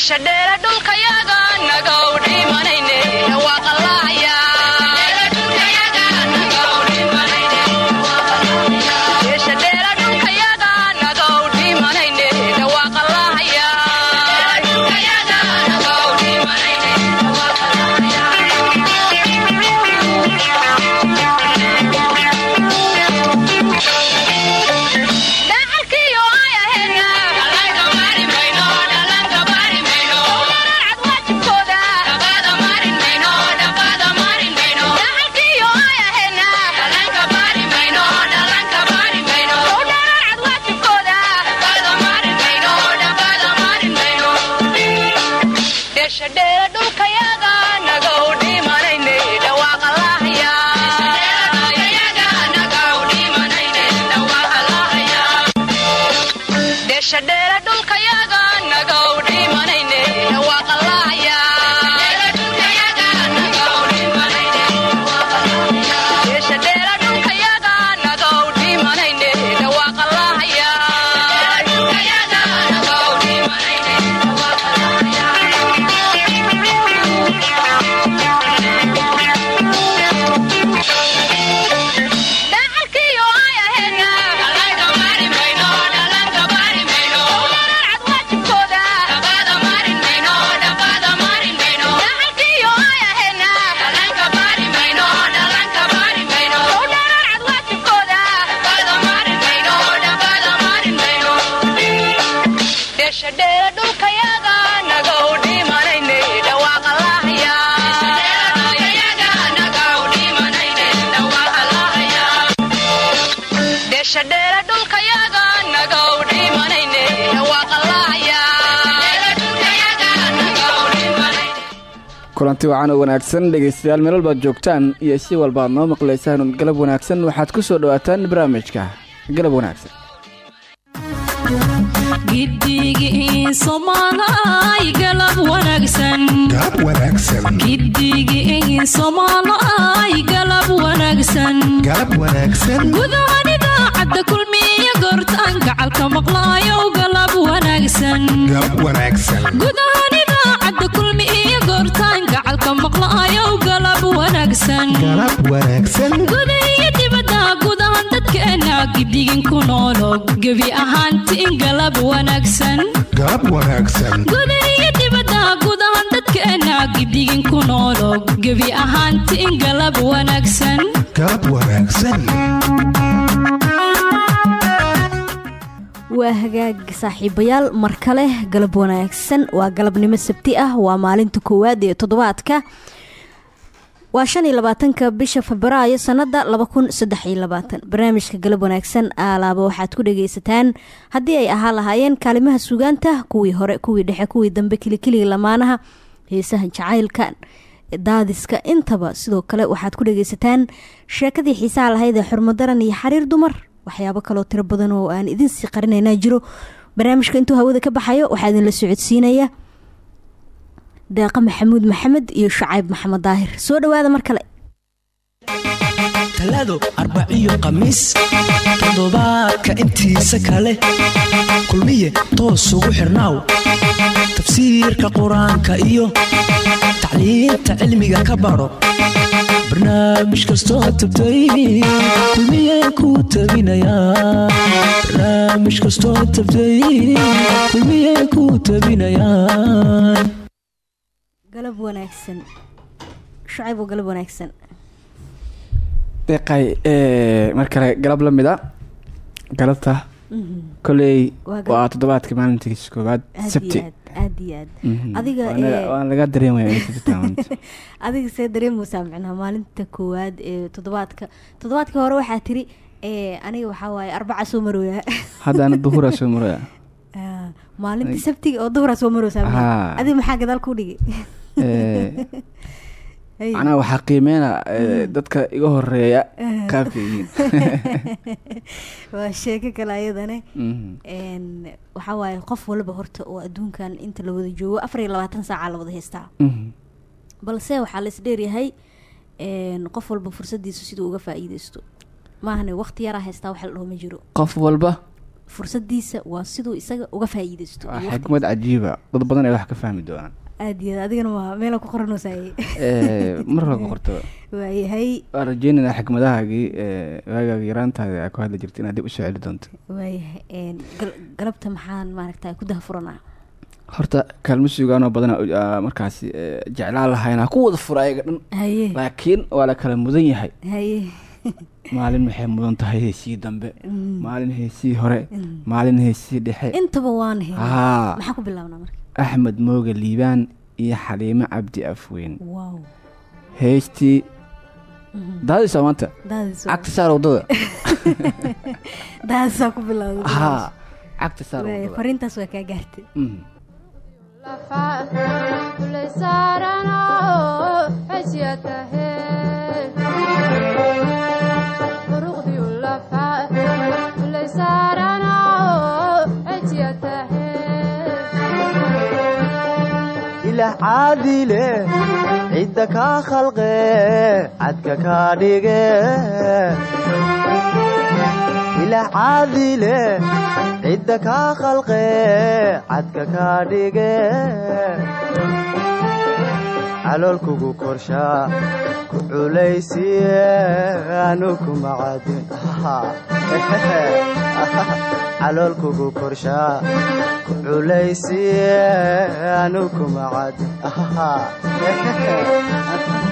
meesha dheere dhulkayaga nagawdhimanayne dhawaaqala kulanti wacan oo wanaagsan dhegaystayaal meel walbaad joogtaan iyo si walba ad noo maqlaysaan galab wanaagsan waxaad ku soo dhowaataan barnaamijka galab wanaagsan gudahan idaacadda kulmiya goortaan gacalka maqlaayo galab wanaagsan idaacadda kulmi iyo goortaan gacalka maqla'ayow galab wanaagsanguda iyo dibadda gudahan dadkeena gidigin ku noolo gebi ahaantiin galab wanaagsanguda iyo dibadda gudahan dadkeena gidigin ku noolo gebi ahaantiin galab wanaagsan. Waa hagaag saaxiibayaal mar kale galab wanaagsan. Waa galabnimo sabti ah. Waa maalinta koowaad ee toddobaadka waa shan iyo labaatanka bisha febraayo sanada laba kun saddex iyo labaatan. Barnaamijka galab wanaagsan aalaaba waxaad ku dhageysataan haddii ay ahaa lahaayeen kaalimaha sugaanta kuwii hore kuwii dhexe kuwii dambe kilikiliga lamaanaha heesaha jacaylka daadiska. Intaba sidoo kale waxaad ku dhageysataan sheekadii xiisaha lahayd ee xurmadaran iyo xariir dumar. Waxyaabo kaloo tiro badan oo aan idinsii qarinayna jiro. Barnaamijka intuu hawada ka baxayo waxaa idinla socodsiinaya deeqa maxamuud maxamed iyo shacayb maxamed daahir. Soo dhawaada mar kale. Talaado arbaciyo khamiis toddobaadka intiisa kale. Kulmiye toos ugu xirnaaw. Tafsiirka qur'aanka iyo tacliinta cilmiga ka baro. Barnaamij kastoo tabtay kulmiyey kuu tabinayaan galab wanaagsan. Shacayb oo galab wanaagsan. Deeqay mar kale galab la mid a galabta koley waa toddobaadka maalintiis koowaad sabti. aad iyo aad. Adiga waan laga dareemaya adiga see dareemeysaa micnaha maalinta koowaad ee toddobaadka. Toddobaadka hore waxaa tiri aniga waxaa waaye arbaca soo marooya. Haddana duhura soo marooya. Maalinta sabtiga oo duhura soo maroosaa adiga maxaa gadaal ku dhigi macnaha waxaa qiimeyna dadka iga horreeya kaafiyiin waa sheeko kale ayadane. Waxaa waaye qof walba horta oo adduunkan inta la wada joogo afar iyo labaatan saaca la wada haystaa. Balse waxaa lais dheeryahay qof walba fursadiisa siduu uga faa-iideysto maahane waqti yaraa haystaa wax la dhaho ma jiro. Qof walba? Fursadiisa waa siduu isaga uga faa'iidaysto. Waa xikmad cajiiba. Dad badan ay wax ka fahmi doonaan aad iyo adigana waa meela ku qoranaysaay Eh, marka ku qorto. Waayahay waan rajeynaynaa xikmadahaagii eh, waagaaga yaraantaada aa ku hadli jirta inaad dib u soo celi doonto. Waayahay galabta maxaan maaragta ku dahafuranaa horta kaalmo suugaanoo badan markaasi eh, jeclaan lahayn ha ku wada fura ayaga dhan. Laakiin waa la kala mudan yahay. Maalin maxay mudan tahay heesii dambe? Mm. maalin heesii hore. Mm. maalin heesii dhexe. Intaba waan helay haa. Maxaa ku bilaabnaa marka axmed mooge liibaan iyo xaliimo cabdi afweyn. Wow. Heystii Mhm. daadaysaa maanta? Cagta saar waddada. daadisaa ku bilowda haa cagta saar fariintaas waa kaa gaartay. Mm. Ilaah caadile cidda kaa khalqe cadka kaa dhige ilaah caadile cidda kaa khalqe cadka kaa dhige caloolkugu korshaa ku culaysiye anu ku macadin caloolkugu korshaa culaysiye anu ku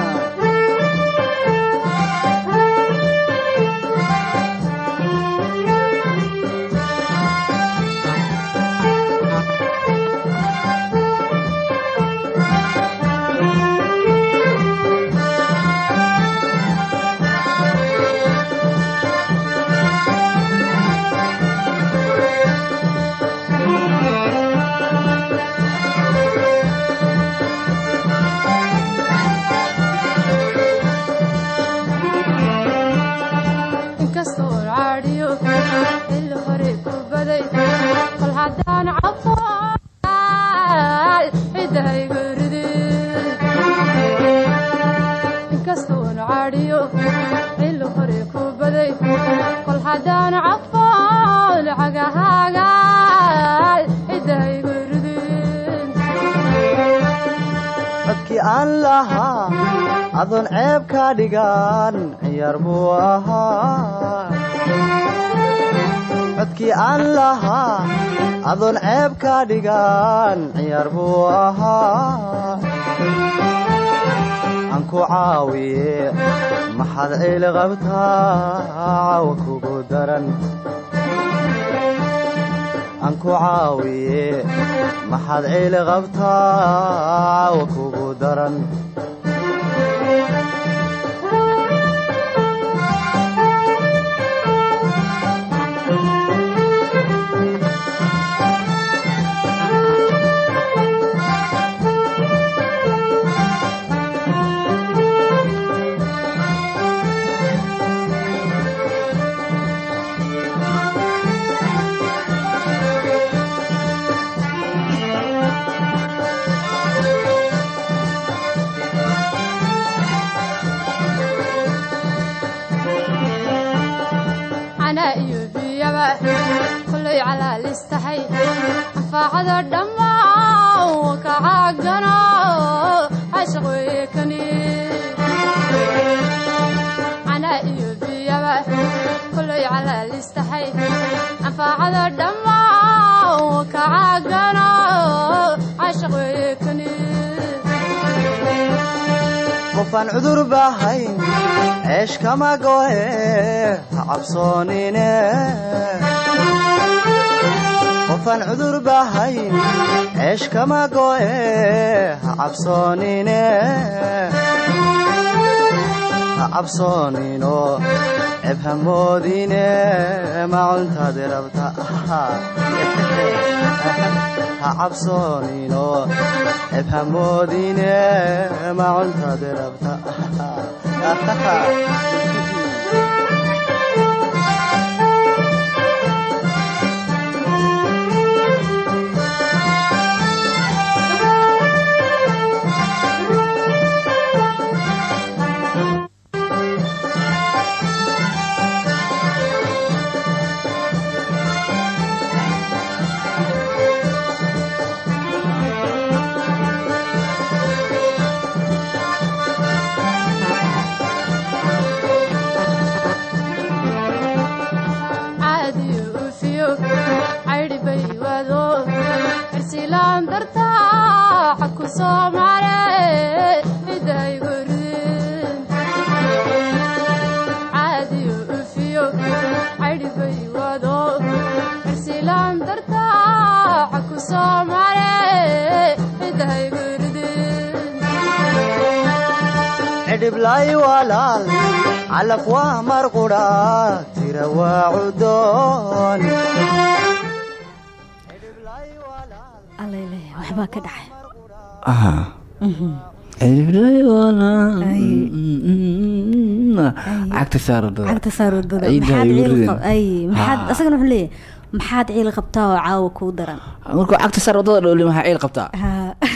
dhigan ciyaar buu ahaa codkii aan lahaa adoon ceeb ka dhigan ciyaar buu ahaa aan ku caawiye maxaad ciili qabtaa caawa kugu daran aan ku caawiye maxaad ciili qabtaa caawa kugu daran anfaacada dhammaan waka caagano cashaq weeye kani canaa iyo biyaba kullay calaalistahay anfaacada dhammaan waka caagano cashaq weeye kani qofaan cudur bahayn ceesh kama gohe ha cabsoonine qofaan cudur bahayn ceesh kama gohe ha cabsoonino ceb hamoodine macuntaadi rabta ha cabsoonino ceb hamoodine macuntaadi rabta cidhiblay walaal calaf waa mar qudha tira waa cudoon maxaad Ah. asagana wuxuu leeyahay maxaad ciil qabtaa oo caawa kuu daran? Markuu cagta saar waddada dhowli maxaa ciil qabtaa?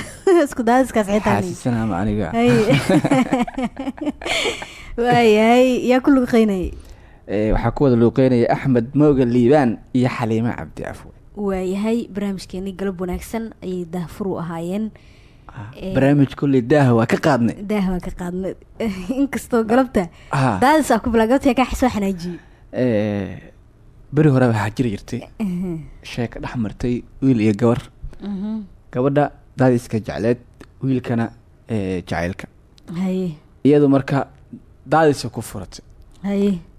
Isku daadiskaas xitaa xaasisanama aniga. Hay waayahay yaa ku luqeynayay Eh, waxaa ku wada luuqeynaya axmed mooga liibaan iyo xaliime cabdi afwe waayahay barnaamijkeenii galab wanaagsan ayay daahfur u ahaayeen. Eh. barnaamij kulley daaha waa ka qaadnay. daah waan ka qaadnay. Inkastoo galabta Ah. daadis aa ku bilaa galabta kaa soo xanaajiyey. Beri hore waxaa jiri jirtay. Sheeka dhex martay wiil iyo gabar. Gabadha daadiska jecleed wiilkana eh, jacaylka. Iyadu marka daadisa ku furatay.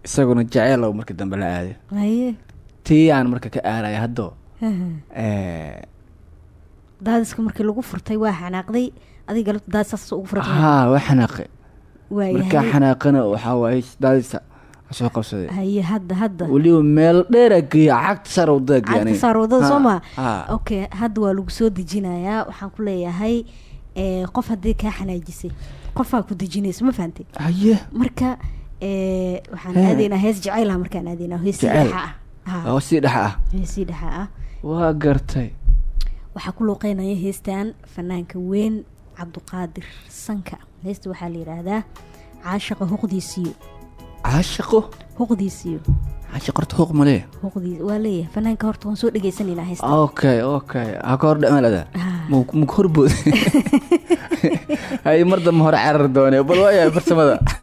Isaguna jaceyl markii dambe la aaday tii aan marka ka aaraya haddo eh, daadiska markii lagu furtay waa xanaaqday adiga galabta daadis saas ugu furatay haa waa xanaaqe markaa xanaaqana waxaa waaye daadisa soo qabsaday. Haye hadda hadda. Weliba meel dheera geeya cagta saar waddada geeya cagta saar waddada soo okay hadda waa lagu soo dejinayaa. Waxaan ku leeyahay eh, qof haddii kaa xanaajisay qofaa ku dejinaysa ma fahantay haye. Marka eh, waxaan aadaynaa hees jacaylah markaan aadaynaa heesii dhexa ah. Ha, oo sii dhex ah. Heesii dhexa ah waa gartay. Waxaa ku luuqeynaya heestan fanaanka weyn cabduqaadir sanka. Heesta waxaa la yidhaahdaa caashaqa huqdiisiyo. Caashaqo huqdiisiyo. Caashaq horta huuq malee huqdiis waa leeyahay. Fanaanka horta waan soo dhegaysanaynaa heesta. Okay okay. Ha ka hor dhacmalada Ah. mug horbood hay mar dambe hore carar doone bal waayahay farsamada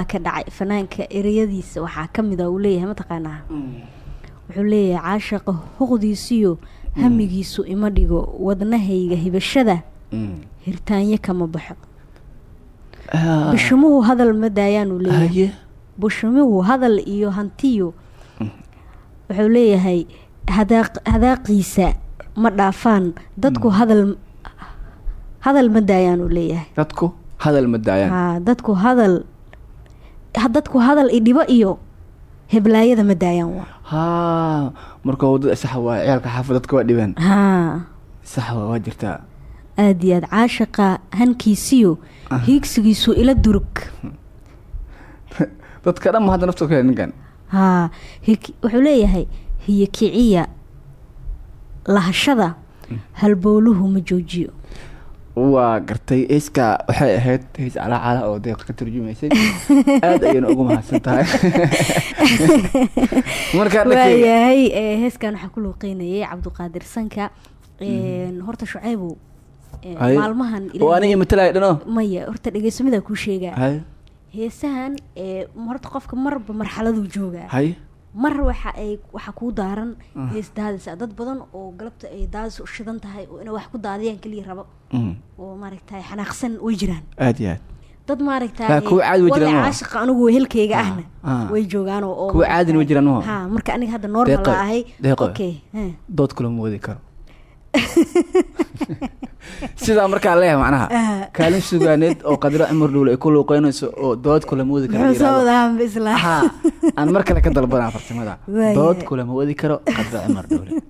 waxbaa ka dhacay. Fanaanka ereyadiisa waxaa ka mid a uu leeyahay mataqaanaa wuxuu leeyahay caashaqa huqdiisiyo hamigiisu ima dhigo wadnahayga hibashada hirtaanyo kama baxo. Bishimuhu hadal ma daayaanuu leeyahay. Haye bishimuhu hadal iyo hantiyo. Wuxuu leeyahay hadaaq hadaaqiisa ma dhaafaan. Dadku hadal hadal ma daayaanuu leeyahay. Dadku hadal ma daayaan. Dadku hadal ha- dadku hadal idhibo iyo heblaayada ma daayaan waa. Haa marka waddada sax waay ciyaalka dadka waa dhibeen. Haa sax waa waa jirtaa aada iyo aad caashaqa hankiisiyo hiigsigiisu ila durug. Dadka dhan ma hadda nafta ku ninkan. Haa hik- wuxuu leeyahay hiyo kiciya lahashada halbowluhu ma joojiyo waa gartay heeska waxay ahayd hees calaacala oo deeq ka turjumaysay aad ayayna ugu mahadsan tahay markaa dhankeyga waayahay ee, heeskan waxaa ku luuqeynayay cabduqaadir sanka. Een, horta shucaybow ee, Haye. maalmahan aniga matalaya dhano. maya horta dhegeysamida kuu sheegaa. Heesahan ee, horta qofka marba marxaladuu joogaa mar waxa ay waxa kuu daaran hees daadisa dad badan oo galabta ay daadis u shidan tahay oo inay wax ku daadiyaan keliya rabo. Mm, oo maaragtay xanaaqsan way jiraan. Aad iyo aad. Dad maaragtay Laa, kuwa caadi way jiraan, walaca ma? caashiqa anigu wehelkayga ahna. ah. way joogaan oo oo Kuwa caadina way jiraan, ha marka aniga hadda normal ahay okay dood kula moodi karo sidaa markaa leeyahay macnaha Ah. kaalin sugaaneed oo qadro cumar dhuule ay ku luuqeynayso oo dood kula moodi karo muxuu soo yiraahdo. wadaa bisla ha aan mar kale ka dalbanaa farsamada Waayahay. dood kulama wadi karo qadro cumar dhuule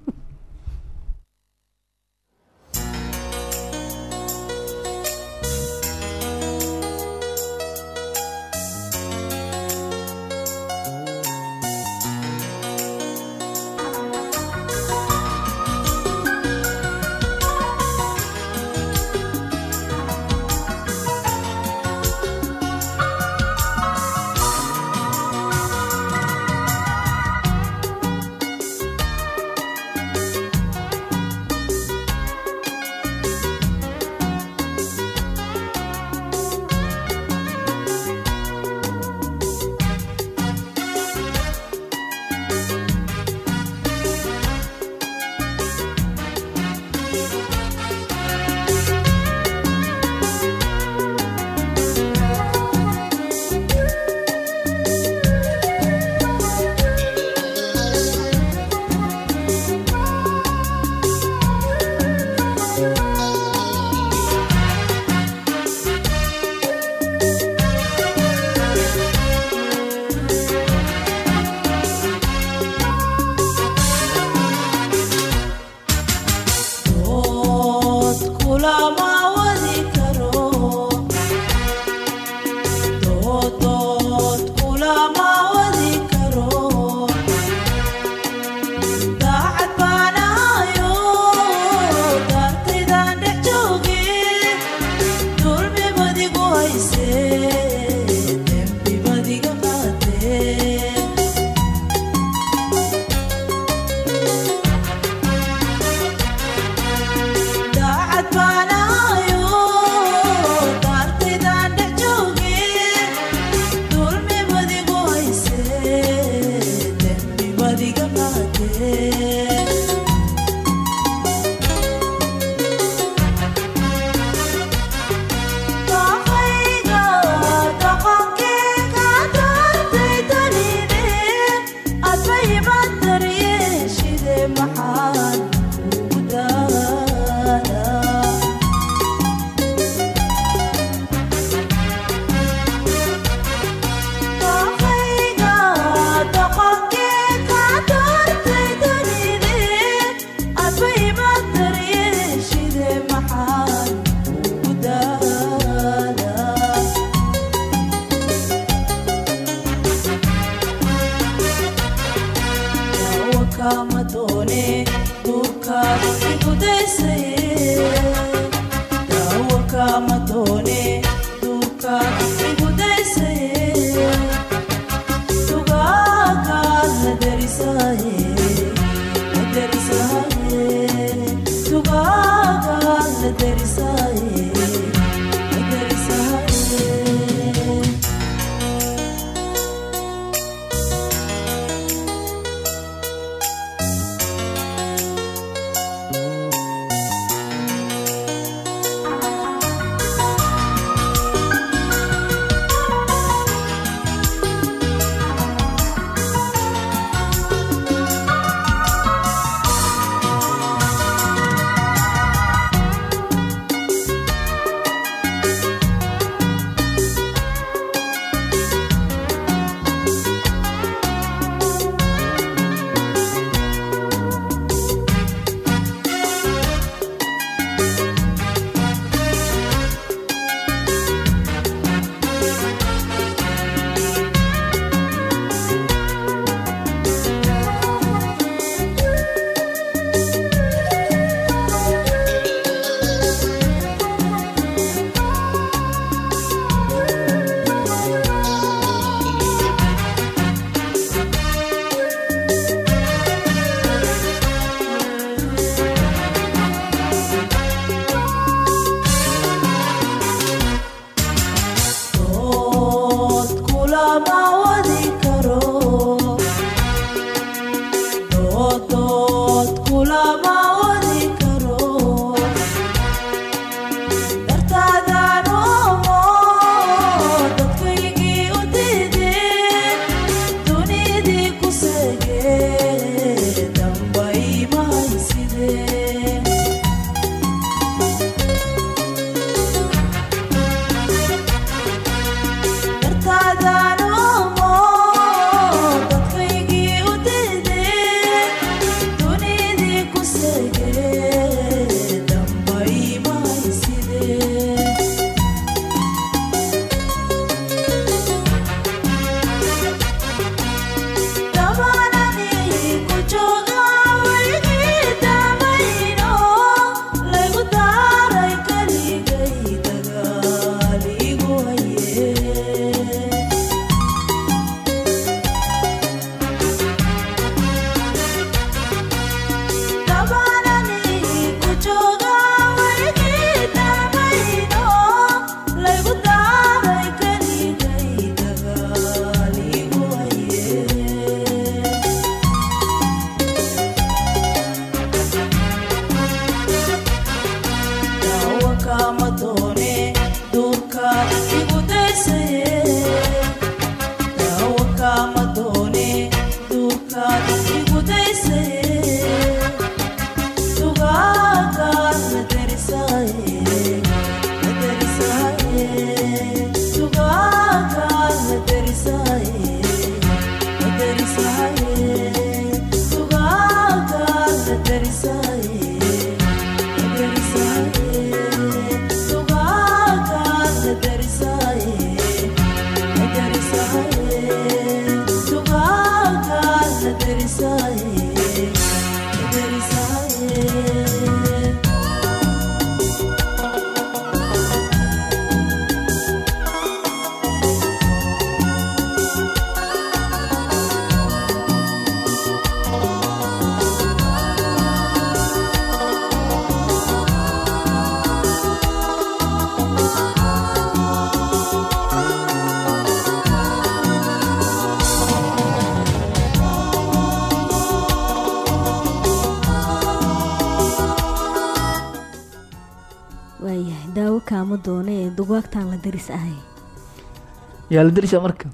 yaaladirsha marka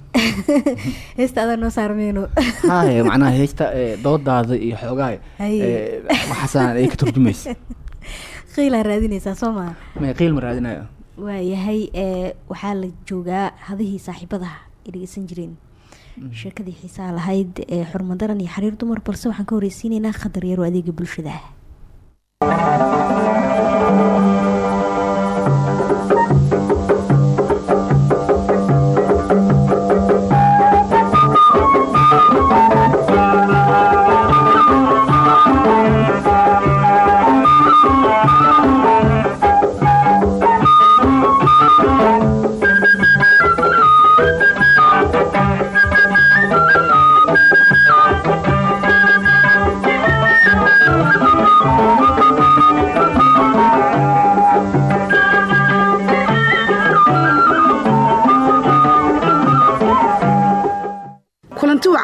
heestaada noo saarmeyno haye macnaha heesta doodaada iyo xoogaha waxaasaan ay ka turjumaysa qiilaa raadinaysaa soo maha may qiil ma raadinayo waayahay waxaa la joogaa hadihii saaxiibada ay dhegeysan jireen sheekadii xiisaa lahayd ee xurmadaran iyo xariir dumar balse waxaan ka horeysiineynaa khadar yaro adeega bulshadaah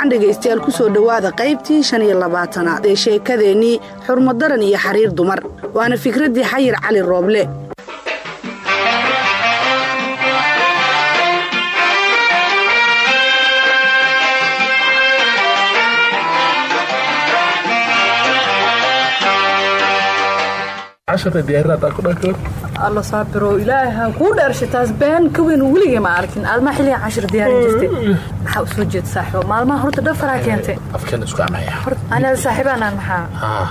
wacan dhegaystayaal ku soo dhowaada qaybtii shan iyo labaatanaad ee sheekadeennii xurmadaran iyo xariir dumar. Waana fikraddii xayir cali rooble. Alla saabiro ilaahay ha kuu dheershay taas been ka weyn weligay ma arkin. Aadmaa xilliga cashir diyaarin jirtay maxaa u soo jeeda saaxiibo. Maalmaha horta dhafaraa keentay. afkeena isku amaya anaa saaxiibaanaan maxaa? Haa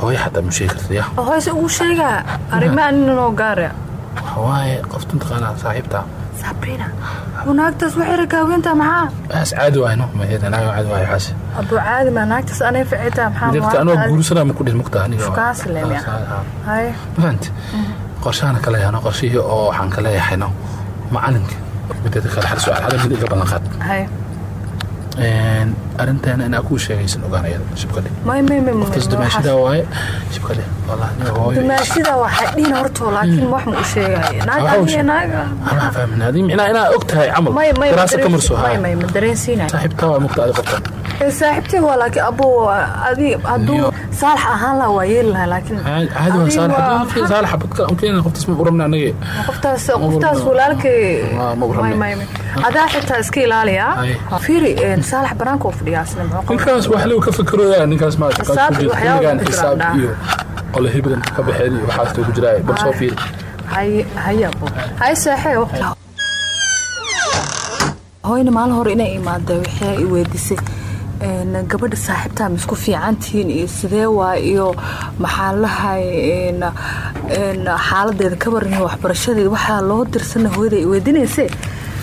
hooyo xataa ma sheegi karta ya hoose ugu sheegaa. Arrimaa ninanoo gaara. Waaye qofta mataqaanaa saaxiibta. Sabrina naagtaas waxay ragaaweyntaa maxaa? Baas caadi waayno maheedanaga caadi waayo xaasi abuu caadi ma naagtaas anay ficitaa dirta anoo maxaa guursanaa ma ku dhin mugta aniga Fukaas leeya. haye mafahanti qorshahana ka leeyahno qorshihii oo waxaan ka leeyahayno macalinka mideeda kale hal su'aal hadal mid iga ballan qaad haye arrinteena inaa kuu sheegaysan ogaanaya shibkadhe may may may qoftaas dumaashida waaye shibkadhe wallahi aniga hooyo. Dumaashida waxaa dhihin horto laakiin wax ma u sheegaayo. Waxa uu naag sheeg- naaga. Anaa fahmin adii micnaa inaa og tahay camal. Daraasa ka marso saaxiibtaa waa mugta adi qoftan saaxiibtay waa laakiin abuu adi hadduu saalax ahaan lahaa waa yeeli lahaa laakiin caadi waa saalax waa- haddii saalax badka unkeenna qoftaas ma urabna anage qoftaas qoftaas walaalkay adaa xitaa iska ilaaliya Ay. fiiri saalax banaanka ninkaas wax lagu ka fikirooyaa ninkaas ma Xisaab iyo waxyaabo ku xisaab jiraan. iyo qole hibidan ka baxeen iyo waxaas ku jiraa bal soo fiiri. Hooyna maalin hore inay imaada waxay i weydiisay een, gabadha saaxiibtaa ma isku fiicantihiin iyo sidee waa iyo maxaa lahay xaaladeeda ka waran waxbarashadeeda waxaa loo dirsana hooyada i weydiinayse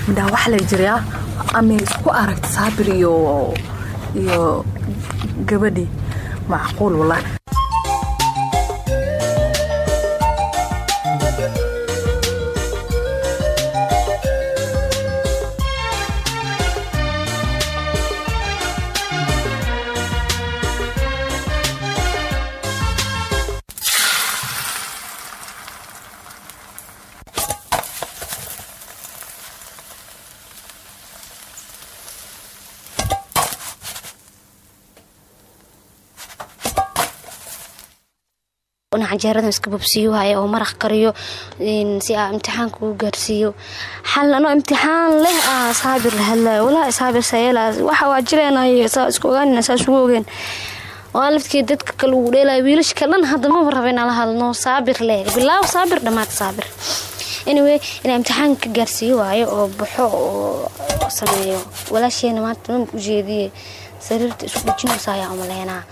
midhaa wax lay jirayaa ama isku aragta saabir iyo iyo gabadhii macquul wallahi una canjeerada iska bobsiiyo haya oo maraq kariyo si aa imtixaanka u gaarsiiyo. Xal imtixaan leh ah saabir la hadlayo walaa saabir sayela waxa waa jireenayo saa isku ogaanina saa isugu ogeen dadka kale ugu dheelayo wiilasha kale dhan hadda maba raba hadlno saabir leh. Bilaaw saabir dhammaad saabir. Anyway inaa imtixaanka gaarsiiyo waayo oo baxo oo sameeyo. Walaasheena maanta ma ujeediye sariirta isku dhejinaysa ayaa umaleynaa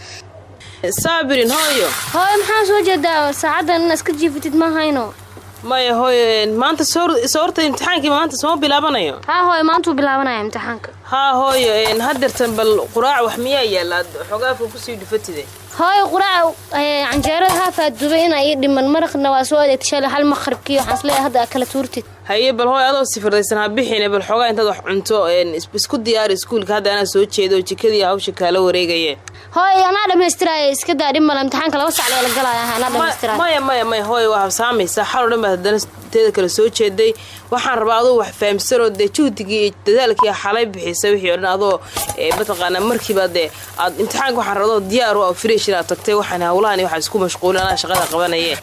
saabirin hooyo hooyo maxaa soo jeedaa? Saacadan ina iska jiifatid ma hayno. Maya hooyo maanta soo horta imtixaankii maanta soo bilaabanayo. Haa hooyo maantuu bilaabanaya imtixaanka. Haa hooyo hadeertan bal quraac wax miyaa yaalla xogaafka ku sii dhufatide hooyo quraaca canjeerada haafaa dubay inaa ii dhiman maraqna waa soo adeegta shalay hal maqribkiiyo waxaan is leeyahay hadda aa kala tuurtid haye bal hooy adoo sifiraysan ha bixine bal xoogaa intaad wax cunto isku diyaari iskuulka. Hadda anaa soo jeedo jikadii hawsha kaala wareegaye hooy anaa dhamaystiraaya iska daa dhib male imtixaanka laba sac lee la galaya anaa dhamaystiraaya maya maya maya hooy waa habsaamaysaa xal oo dhan baad haddana teeda kale soo jeeday waxaan rabaa adoo wax fahamsanoo dee juhdigii iyo dadaalkii xalay bixisa wixii o dhan adoo mataqaanaa markiiba dee aad imtixaanka waxaan rabaa adoo diyaar u fresh inaad tagtay waxaan hawlahan waxaa isku mashquulin anaa shaqada qabanaye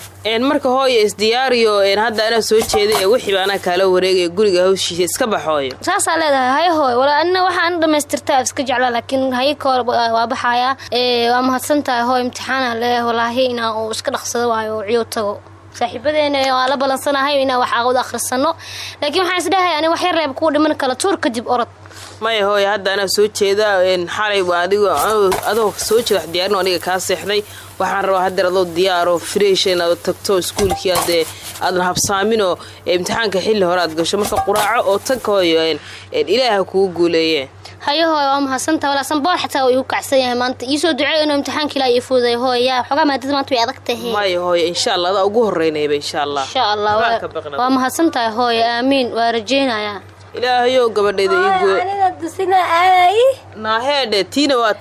marka hooyo isdiyaariyo hadda anaa soo jeeday ee wixiiba anaa kaala wareegaya guriga hawshiisa iska baxooyo. Saasaa leedahay haye hooy wala anina waxaan dhamaystirtaa iska jeclaa laakiin haye koor waa baxayaa waa mahadsan tahay hooy imtixaana leeyahay walaahi inaa uu iska dhaqsado waayo oo ciyo tago saaxiibadeena waa la balansanahay inaan wax aqood akhrisano. Laakiin waxaan isdhahay ani wax yar reeb kuwa dhiman kala tuur kadib orod maya hooya hadda anaa soo jeeda xalay adigo adoo soo jeeda wax diyaarin aniga kaa seexday waxaan rabaa hadeer adoo diyaaro fresh inaad tagto iskuulkii ade aadan habsaaminoo imtixaanka xilli hore aad gasho. Marka quraaco oo tag hooyo ilaaha kugu guuleeye haye hooy waa mahadsantaha walaasan boor xataa waa igu kacsan yahay maanta. Iisoo duceey inuu imtixaanka ilaa ii fuuday hooy yaa xogaa maadada maanta way adag tahay. Maya hooyo insha allah adaa ugu horeynayba insha allah insha allah waa mahadsan tahay hooy aamiin waa rajeynayaa ilaahayow gabadheeda iigunaaheedhe tiina waa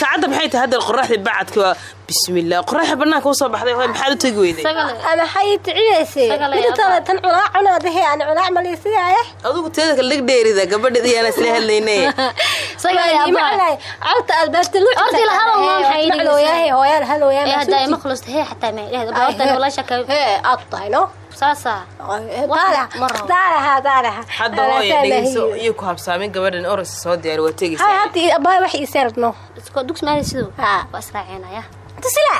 saacadda maxay tahay hadda qoraxda bacadka waa bismillaah qoraxda banaanka u soo baxday maxaad u tegi weyday? Maxay ticiyeysay midtana tan culaa cunaadahe aan culaa maliisiyaye adugu teeda kale dheg dheerida gabadheeda yaana isla hadlayne hadda hooya dhegeyso iyo ku habsaamin gabadhan oros soo diyaar waa hay tegeysaa tusila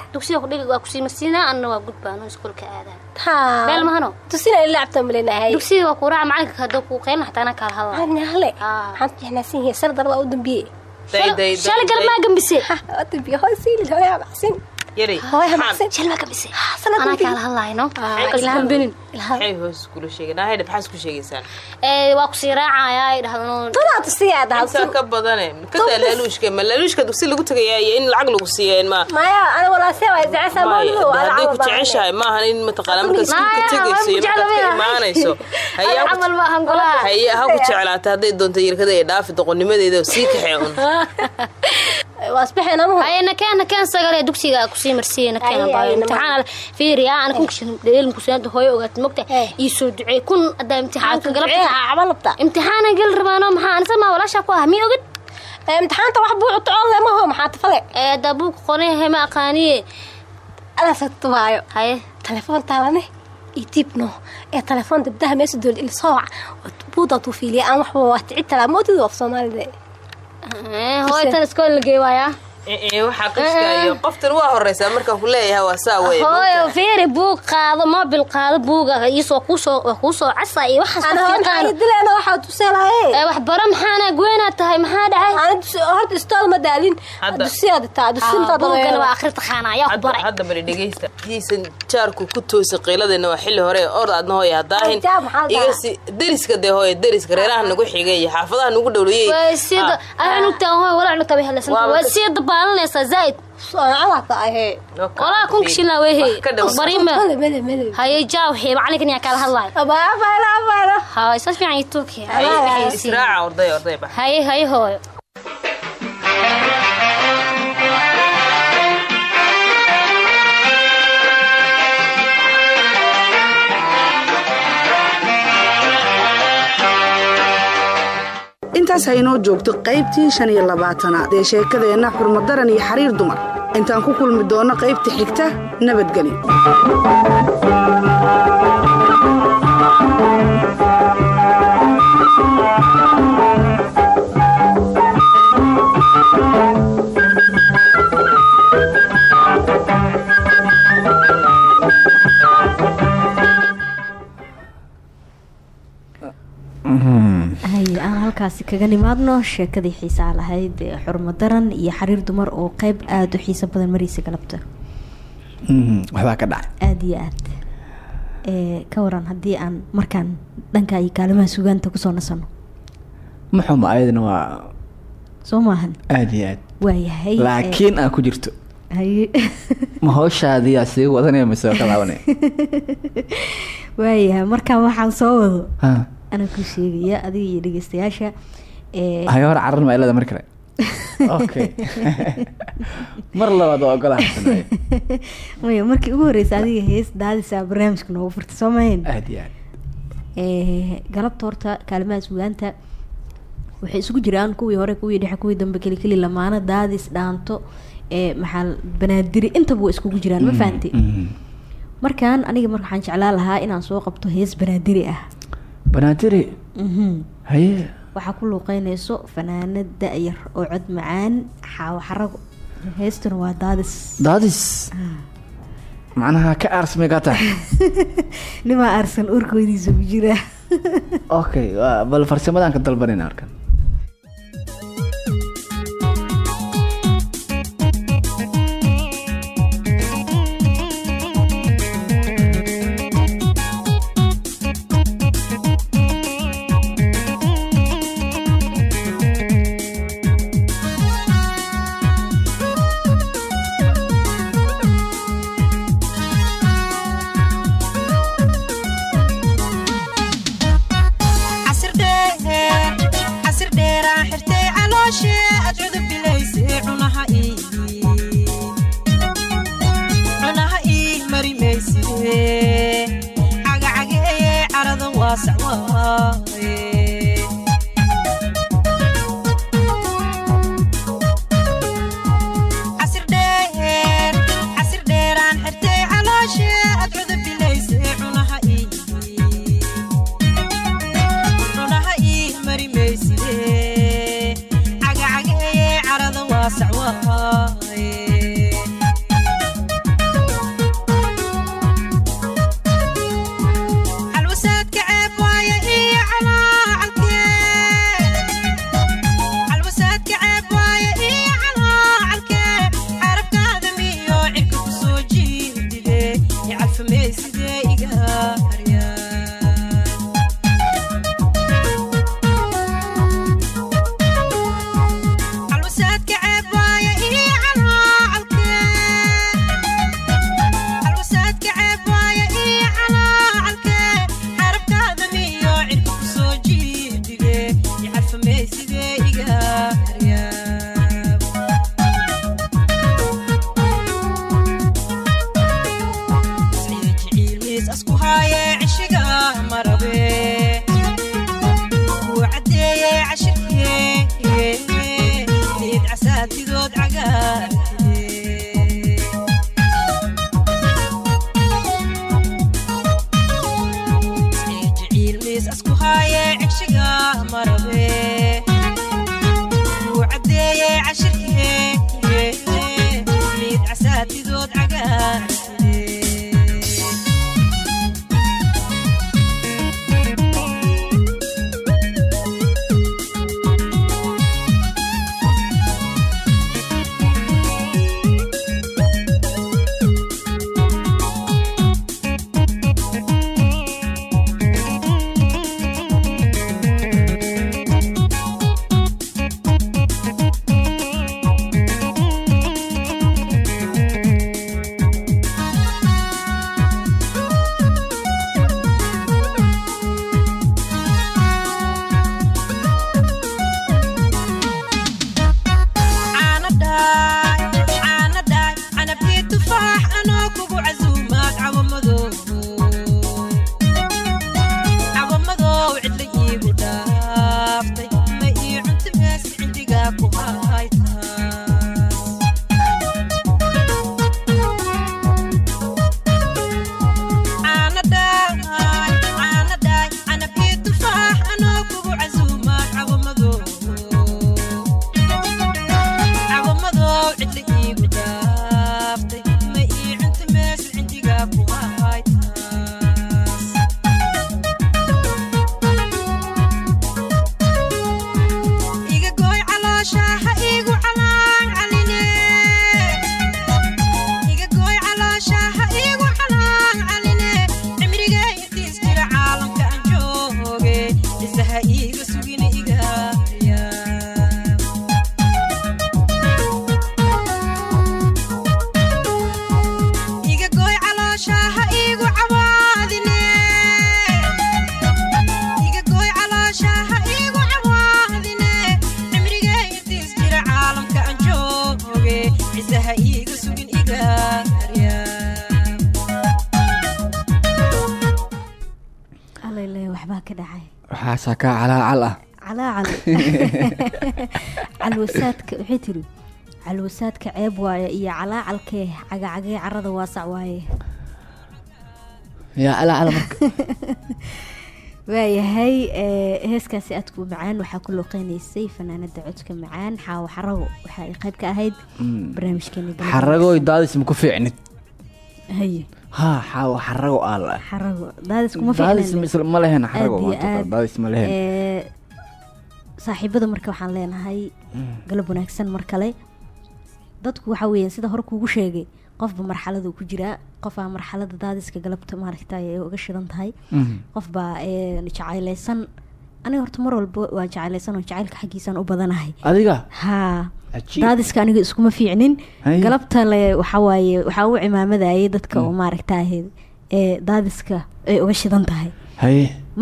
waa ku sii marsiinaa anna waa gudbaano iskuulka aadaa ha beel mahano tusila ilaa cabta malinahay dugsiga waa ku raaca macalinka hadda ku qeylna xataa anaa kaala hadlaa hale maxaan jecnaasan yahay sar darba u dambiye shalay garmaa gambise u dambiye hooy siili hooyaa macsin yari hooyaa macsin shalmaa gambise sanad anaa kaala hadlaayno ilhambenin maxay hoos kula sheegeen ahayda maxaad ku sheegaysaan ee waa ku sii raacaya ay dhahdano dadaa tusiyaa intaa dahal ka badane kada laaluushka ma laaluushka dugsi lagu tagayaa iyo in lacag lagu siiyeen ma maya ana walaasee waa jeceshaa mawlidu hadday ku jeceshahay maahan in mataqaana marka iskuulka tegayso iyo markaad ka imaanayso ha ku jeclaata hadday doonto yirkada ay dhaafi doqonimadeeda sii kaxee un waa isbixeen amuhu haye nakeen nakeen sagale dugsiga ku sii marsiiye nakeen Haye, baa haye, imtixaan fiiriya ana kun kishin dheelin kusaan hooyo ogaatay mogta ii soo ducey kun hadda imtixaanka galabta camalabta imtixaana gal rabaano maxaa anisa maa walaasha ku ah mi ogid? Imtixaanta wax buu tocon lemaho maxaa tafale? Ee hadda buug qoray hema aqaaniye alasatubaayo haye. Telefoon taalane iyo tiibno ee telefoon dabdaha meesha dool il sooc buuda tuu fiiliya aan waxba waa ticid talaamoodida af soomaalida ee hooyo tan iskool la geey ee waxaa qishkaayo qoftan waa horeysaa markaan ku leeyahay waa saa wey hooyo fiiri buug qaado mobil qaado buuga iisoo kuusoo kuusoo casa iyo waxaas ku fiiqaano dileena waxaa tuseelahay ee wax baro maxaana goynaa tahay maxaa dhacay? Horta istool ma daalin. Hadda. dusiyaada taa dusinta buugana waa akhri taqaana ayaa ku hadda baray hadda bari dhegeysta. Diisan jaarku ku toosa qiiladeena waa xilli hore or aadna hooya hadaahin Ay, jaab, maxaa la iga dhahaa? si deriska dee hooya deriska reeraha nagu xigay iyo xaafadaha nagu dhowliyey way sida ay nugtaa hooyo walaa nugtaa way hadlaysan Waa way soocada ahe. Walaa kun ka dhow. barima haye jaaw hee macalinkan yaa kala abaala haye saas fiican bax haye haye hooyo intaas haynoo joogto qaybtii shan iyo labaatanaad ee sheekadeenna xurmadaran iyo xariir dumar. Intaan ku kulmi doonno qaybta xigta nabadgelyo halkaasi kaga nimaadno sheekadii xiisaa lahayd ee xurmo daran iyo xariir dumar oo qeyb aada u xiiso badan maraysa galabta waxbaa ka dhacay. Aada iyo aad. Ka waran haddii aan markaan dhanka iyo kaalimaha sugaanta ku soo nasano muxuma ayadana waa soo maahan aada iyo aad. Waayahay laakiin aan ku jirto. Haye ma hawshaadiyaa sii wadanaya mise ka laabanaya waayahay markaan waxaan soo wado. Anaa ku sheegaya adiga iyo dhegeystayaasha ee hayo hore carar ma ilada mar kale. Okay mar labaad waa sameeye maya markii ugu horreysay adiga hees daadisaa barnaamijka noogu furtay soo mahayn aada iyo aad. Ee galabta horta kaalimaha sugaanta waxay isugu jiraan kuwii hore kuwii dhexe kuwii dambe keli keli lamaano daadis dhaanto ee maxaa banaadiri intaba way iskugu jiraan ma fahanti? markaan aniga marka waxaan jeclaan lahaa inaan soo qabto hees banaadiri ah banaadiri Mhm. haye waxaa ku luuqeynayso fanaanad da-yar oo cod macaan xaawo xarago heestuna waa daadis. Daadis. Macnaha ka aarsmay kaa tahay nimaa arsan urkoodiisa ku jira. Okay bal farsamadan ka dalbanayna arkan calwasaadka waxay tiri calwasaadka ceeb waaye iyo calaacalkee cagacagee carada waasac waaye. Waayahay ee, heeskaasi aadku macaan waxaa ku luqeynaysay fanaanada codka macaan xaawo xarago waxa ay qayb ka ahayd barnaamijkeena galabta. xaragoy daadis ma ku fiicnid? Haye ha xaawo xarago aala xarago daadis kuma misle ma lehen xarago Aad aad. daadis ma lehen Ee, saaxiibada marka waxaan leenahay galab wanaagsan mar kale. Dadku waxa weeyaan sida hore kuugu sheegay qofba marxalada ku jiraa qofaa marxalada daadiska galabta maaragtay ay uga shidan tahay Mhm. qofbaa ee, jacaylaysan. Aniga horta mar walba waa jacaylaysan oo jacaylka xaggiisaan u badanahay. Adiga? Haa. Daadiska aniga iskuma fiicnin. Galabta le waxawaaye waxaa u cimaamadayay dadka oo maaragtaahe ee daadiska ay uga shidan tahay.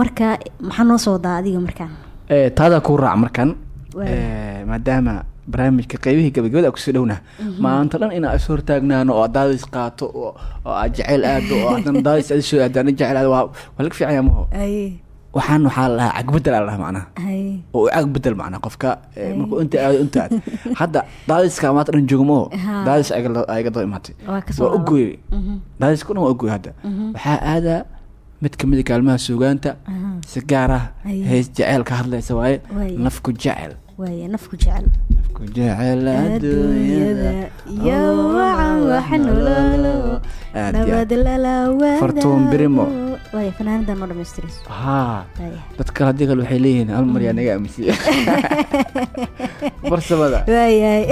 Marka maxaa noo soo wadaa adiga markaan? Eh, taadaa kuu raac markan. Waa. Eh, maadaama barnaamijka qaybihii gabagabada ku soo dhowna. Mhm. maanta dhan inaa is hortaagnaano oo daadis qaato oo aad jecel aado oo haddana daadis aad soo aado ana jecel aado waa laga fiicanya maho waxaan waxaa la dhahaa cagbedel aa la dhahaa macnaha. Oo u cagbedel qofka. Eh, markuu inta aado inta aad. Hadda daadiska maanta dhan joogo maho Ha. daadis ayaga daba imaatay. Waa ka soo waa u laba. gooyey. Mhm. daadiska dhan waa u gooyey hadda. Mhm. waxaa aadaa mid ka mid a kaalmaha suugaanta si gaar ah hees jeceel ka hadlaysa waaye nafku jecel nafku jecel ku jecel adduunyada iyo wacan wax nololo. nabad aad. lala wadaago. Fartuun Birimo. fanaanadan noo dhammaystiris. Haa Waaya. dadka haddii kale waxay leeyihiin hal mar yaa naga aaminsiya barsamada waayahay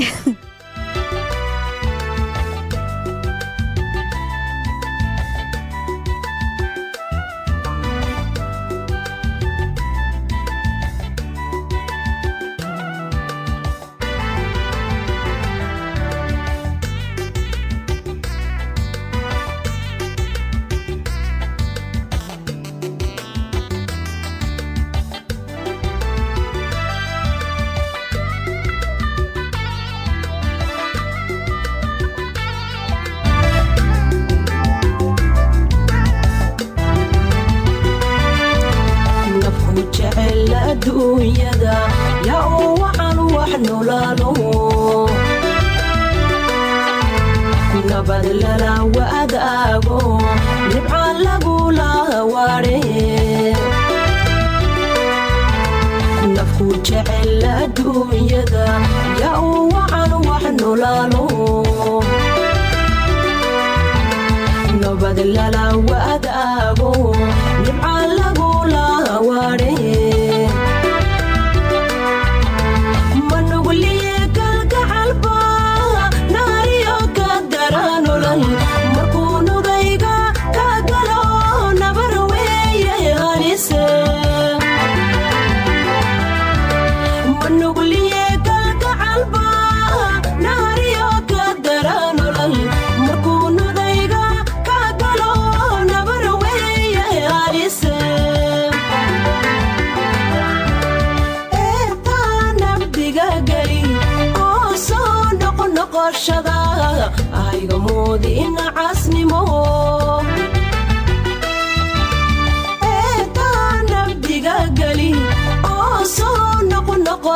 adduunyada yaa uu wacan wax nolaalo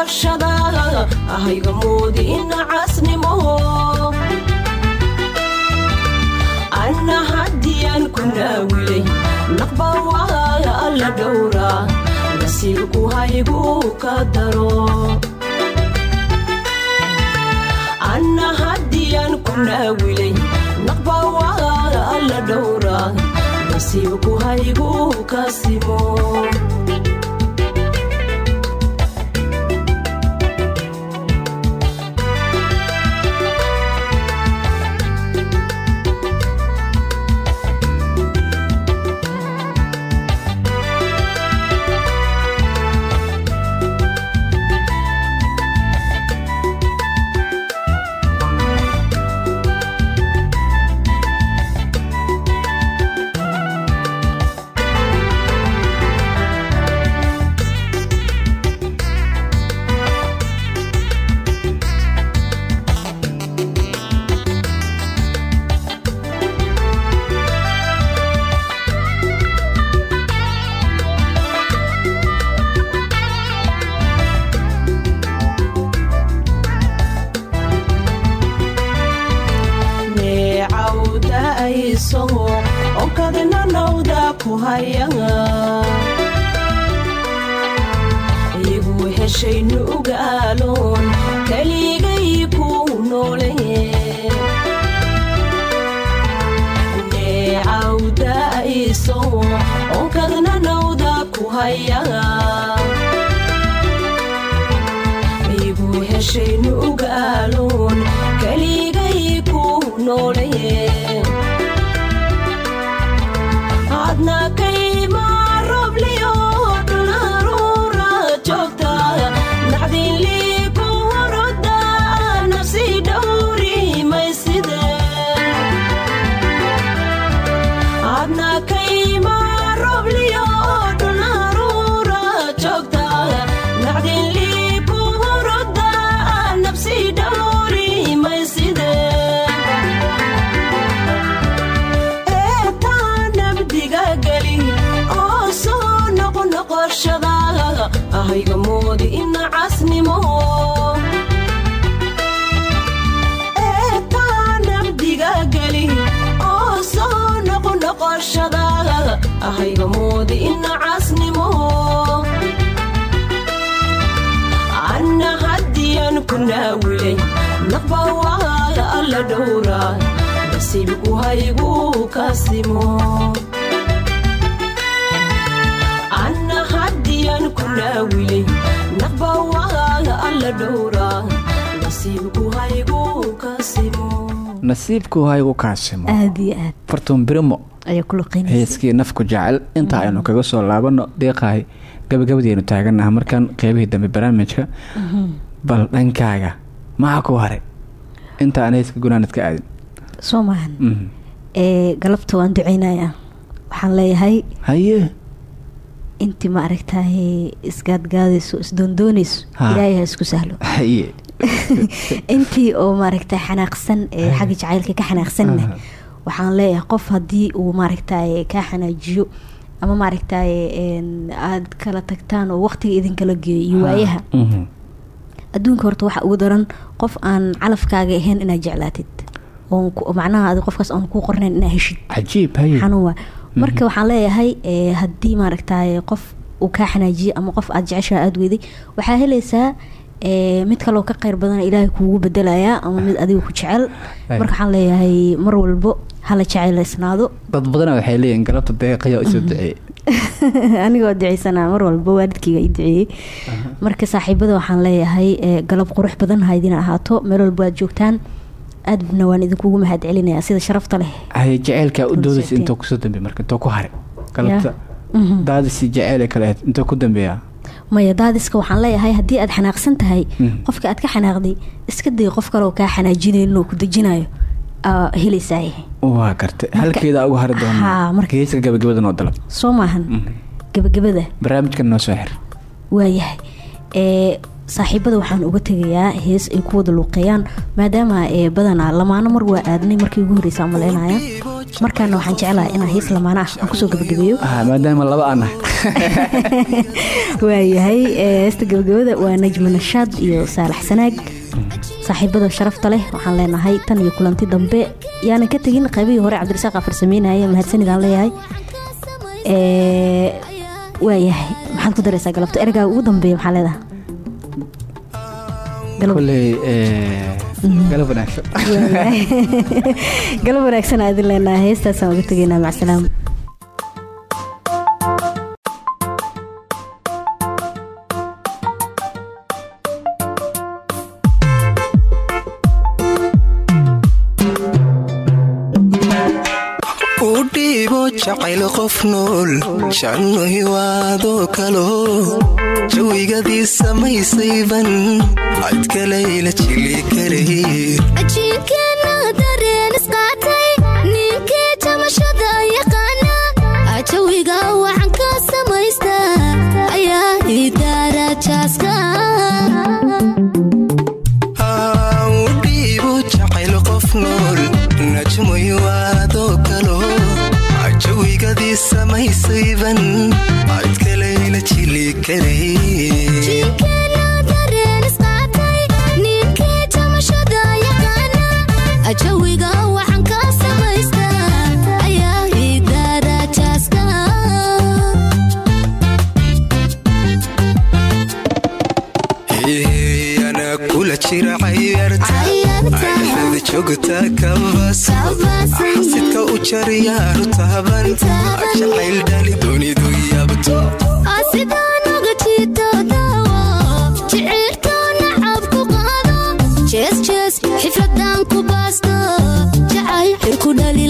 noqonoqoshada ayga moodi ina casnimo anna ku naawilay naqba waa alla dhowra. Nasiibku haygu ka daro. Anna haddiyaan ku naawilay naqba waa alla dhowra. Nasiibku haygu ka simo ahayga moodi ina casnimo. Eetaa nabdiga geli oo soo noqonoqoshada ahayga moodi ina casnimo. Ku naawilay naqba waaga alla dhowraa. Nasiibku haygu kaasimo naqba alla dhowraa nasiibku haygu kaasimo. Nasiibku ha igu kaasimo. Aad iyo aad. Fartuun birimo. Heeskii nafku jecel. Inta aynu kaga soo laabano deeqahay gabagabadiinu taaganaha markaan qeybihii dambe barnaamijka. Bal dhankaaga maxaa ku haray inta aan heeska gunaanad ka aadin. Soo maahan Mhm. ee galabta waan duceynayaa waxaan leeyahay haye intii ma aragtaye isgaadgaadayso isdoondoonayso Ha. ilaahay ha isku sahlo. Intii oo maaragta xanaaqsan ee xagga jacaylka ka xanaaqsanna waxaan leeyahay qof haddii uu maaragtaye kaa xanaajiyo ama maaragtaye een, aad kala tagtaan oo waqtiga idinkala geeyo iyo waayaha. Mhm. adduunka horta waxa ugu daran qof aan calafkaaga ahayn inaad jeclaatid. Macnaha qofkaas aan ku qornayn inaad heshid. Xanuun waa marka waxaan leeyahay ee, haddii maaragtaye qof uu kaa xanaajiye ama qof aad jeceshaa aada weday waxaa helaysaa ee, mid kaloo ka kheyr badan ilaahay kuugu bedelayaa ama mid adiga ku jecel. Marka waxaan leeyahay mar walbo hala jecelaysnaado dad badana waxay leeyihiin galabta deeqaya isoo duceeyey anigoo duceysanaa mar walba waalidkayga i duceeyey marka saaxiibada waxaan leeyahay ee, galab qurux badan ha idin ahaato. Meel walba joogtaan aadna waan idinkugu mahad celinayaa sida sharafta leh. Haye jaceylkaa u doodaysa intoo ku soo dambeey marka intoo ku haray galabta Mhm. daadisi jaceyl kale ahayd intoo ku dambeeya. Maya daadiska waxaan leeyahay haddii aad xanaaqsan tahay Mhm. qofka aad ka xanaaqday iska day qof kale oo kaa xanaajinayn oo ku dejinayo aa helaysaay waa gartay halkeeda ugu hari doona geeska gabagabada noo dalab. Soo maahan. Gabagabada. Barnaamijkan noo soo xir. Waayahay. Ee saaxiibada waxaan uga tegayaa hees ay ku wada luuqeeyaan maadaama ee badanaa lamaano mar waa aadnay markii ugu horreysa aan maleynaya. Markaana waxaan jeclahay inaan hees lamaano ah aan ku soo gabagabeeyo. Ah, maadaama laba aan nahay waayahay ee heesta gabagabada waa najma nashaad iyo saalax sanaag. Saaxiibada sharafta leh waxaan leenahay tan iyo kulanti dambe. Yaanan ka tegin qaybihii hore cabdirasaaq afar sameynaya mahadsanidaan leeyahay. Ee waayahay maxaad ku daraysaa galabta ergaa ugu dambeeya maxaa leedahay koley galab wanaagsan galab wanaagsan aa idin leenahay heestaasaan uga macsalaam jacayl qof nool janno hiwaadoo kalo jawigadii samaysayban cid kalayla jili karay. Ajiibkeenna dareen isqaatay ninkii jamashada yaqaana ajawiga waxaan ka samaysta ayaa idaara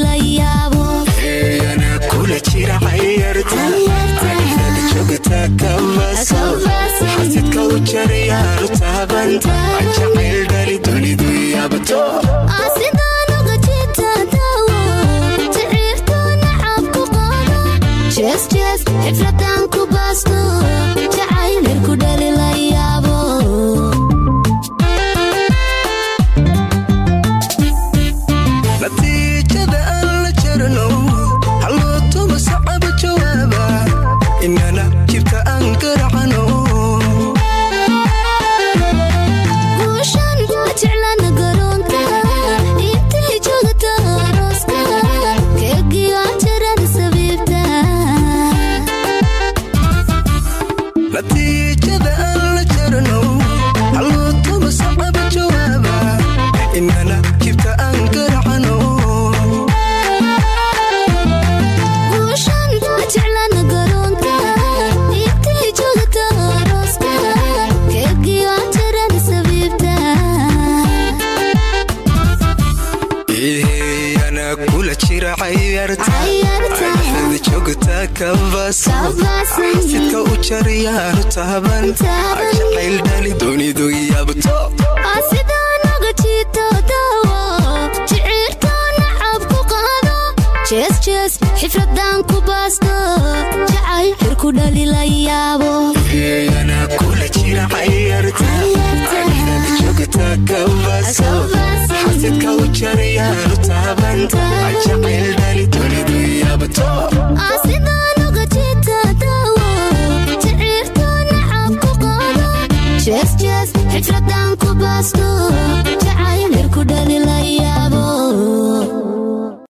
la yaabo. Ana kula jira cayarta. Adhexda joogta kabas xasidka u jariyaanu taaban jacayl dhali doonidu yaabto jees jees xifladaan ku baasto jacayl xir kabaaso xasidka u jariyaanu taaban jacayl dhali doonidu yaabto sidaan uga jiito daawo jiciirto nacab ku qaado jees jees xifradan ku baasto jacayl xirku dhali la yaabo sidka u jarayaan u taabantajacayl dhalit welidu yaabatoosidaanuga jitadawo jaciirtoona caab ku qaado jeesjees xijradaan ku baasto jacayl hirku dhali la yaabo